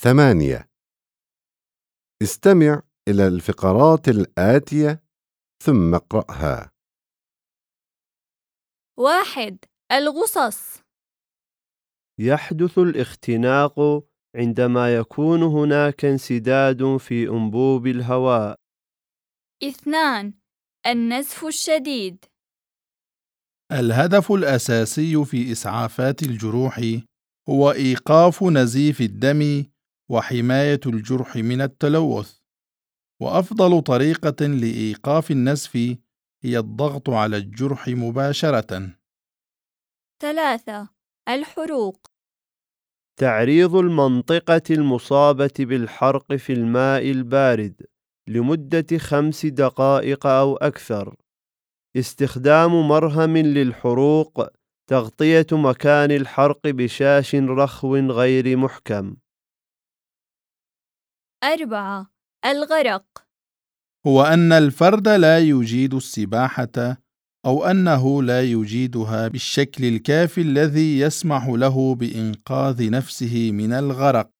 ثمانية. استمع إلى الفقرات الآتية ثم اقرأها. واحد الغصص. يحدث الاختناق عندما يكون هناك انسداد في أنبوب الهواء. اثنان النزف الشديد. الهدف الأساسي في إسعافات الجروح هو إيقاف نزيف الدم وحماية الجرح من التلوث، وأفضل طريقة لإيقاف النزف هي الضغط على الجرح مباشرة. ثلاثة الحروق. تعريض المنطقة المصابة بالحرق في الماء البارد لمدة خمس دقائق أو أكثر. استخدام مرهم للحروق تغطية مكان الحرق بشاش رخو غير محكم. أربعة الغرق هو أن الفرد لا يجيد السباحة أو أنه لا يجيدها بالشكل الكافي الذي يسمح له بإنقاذ نفسه من الغرق.